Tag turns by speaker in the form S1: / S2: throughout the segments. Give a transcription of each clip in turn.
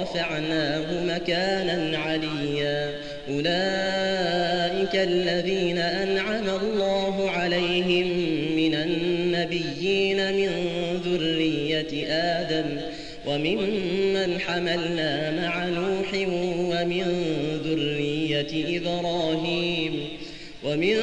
S1: ورفعناه مكانا عليا. أولئك الذين أنعم الله عليهم من النبيين من ذرية آدم وممن حملنا مع نوح ومن ذرية إبراهيم ومن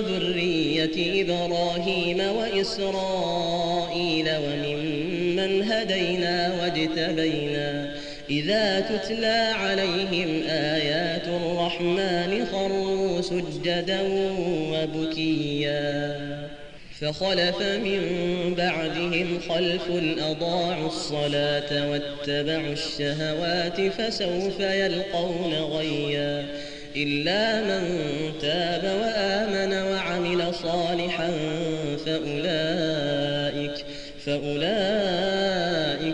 S1: ذرية إبراهيم وإسرائيل وممن هدينا واجتبينا إذا تتلى عليهم آيات الرحمن خروا سجدا وبكيا فخلف من بعدهم خلف أضاعوا الصلاة واتبعوا الشهوات فسوف يلقون غيا إلا من تاب وآمن وعمل صالحا فأولئك فأولئك